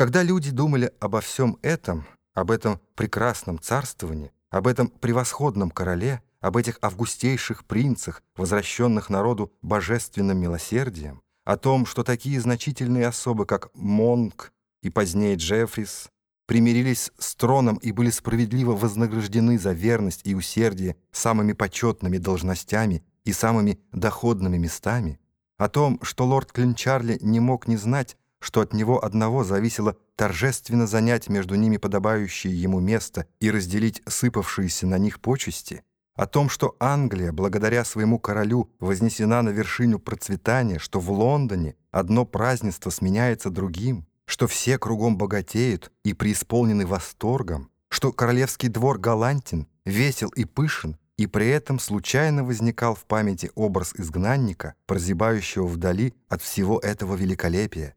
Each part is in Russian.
Когда люди думали обо всем этом, об этом прекрасном царствовании, об этом превосходном короле, об этих августейших принцах, возвращенных народу божественным милосердием, о том, что такие значительные особы, как Монк и позднее Джеффрис, примирились с троном и были справедливо вознаграждены за верность и усердие самыми почетными должностями и самыми доходными местами, о том, что лорд Клинчарли не мог не знать, что от него одного зависело торжественно занять между ними подобающее ему место и разделить сыпавшиеся на них почести, о том, что Англия, благодаря своему королю, вознесена на вершину процветания, что в Лондоне одно празднество сменяется другим, что все кругом богатеют и преисполнены восторгом, что королевский двор галантен, весел и пышен, и при этом случайно возникал в памяти образ изгнанника, прозябающего вдали от всего этого великолепия,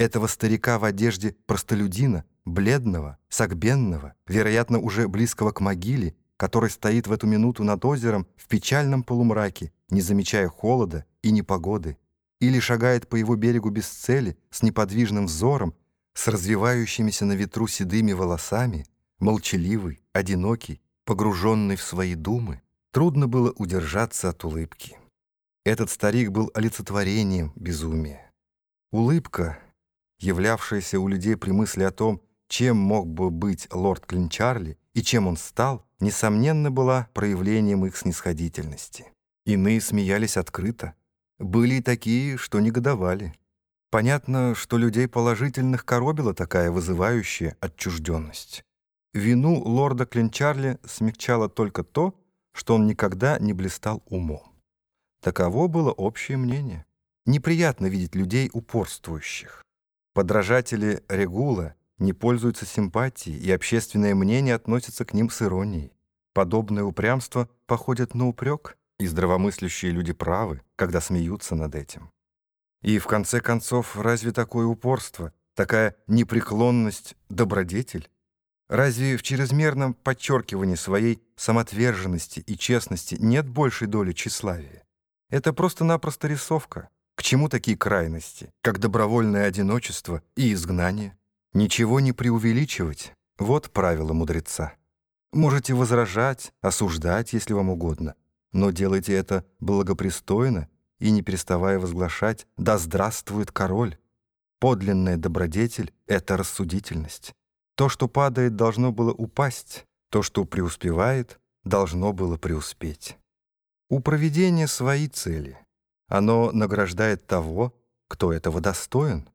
этого старика в одежде простолюдина, бледного, согбенного, вероятно, уже близкого к могиле, который стоит в эту минуту над озером в печальном полумраке, не замечая холода и непогоды, или шагает по его берегу без цели, с неподвижным взором, с развивающимися на ветру седыми волосами, молчаливый, одинокий, погруженный в свои думы, трудно было удержаться от улыбки. Этот старик был олицетворением безумия. Улыбка — являвшаяся у людей при мысли о том, чем мог бы быть лорд Клинчарли и чем он стал, несомненно, была проявлением их снисходительности. Иные смеялись открыто. Были и такие, что негодовали. Понятно, что людей положительных коробила такая вызывающая отчужденность. Вину лорда Клинчарли смягчало только то, что он никогда не блистал умом. Таково было общее мнение. Неприятно видеть людей упорствующих. Подражатели Регула не пользуются симпатией, и общественное мнение относится к ним с иронией. Подобное упрямство походит на упрек, и здравомыслящие люди правы, когда смеются над этим. И в конце концов, разве такое упорство, такая непреклонность — добродетель? Разве в чрезмерном подчеркивании своей самоотверженности и честности нет большей доли тщеславия? Это просто-напросто рисовка. К чему такие крайности, как добровольное одиночество и изгнание? Ничего не преувеличивать — вот правило мудреца. Можете возражать, осуждать, если вам угодно, но делайте это благопристойно и не переставая возглашать «Да здравствует король!» Подлинная добродетель — это рассудительность. То, что падает, должно было упасть, то, что преуспевает, должно было преуспеть. У проведения свои цели — оно награждает того, кто этого достоин.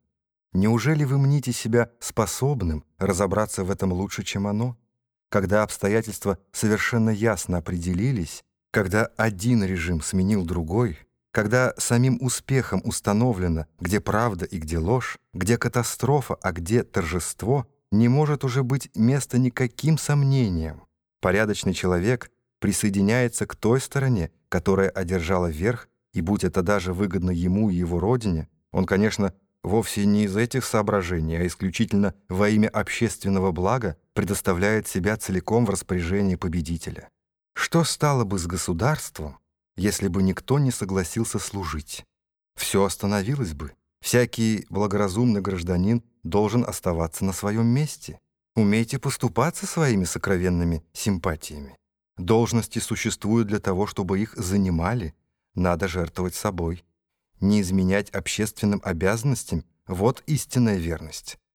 Неужели вы мните себя способным разобраться в этом лучше, чем оно? Когда обстоятельства совершенно ясно определились, когда один режим сменил другой, когда самим успехом установлено, где правда и где ложь, где катастрофа, а где торжество, не может уже быть места никаким сомнениям. Порядочный человек присоединяется к той стороне, которая одержала верх и будь это даже выгодно ему и его родине, он, конечно, вовсе не из этих соображений, а исключительно во имя общественного блага предоставляет себя целиком в распоряжение победителя. Что стало бы с государством, если бы никто не согласился служить? Все остановилось бы. Всякий благоразумный гражданин должен оставаться на своем месте. Умейте поступаться своими сокровенными симпатиями. Должности существуют для того, чтобы их занимали, надо жертвовать собой. Не изменять общественным обязанностям — вот истинная верность.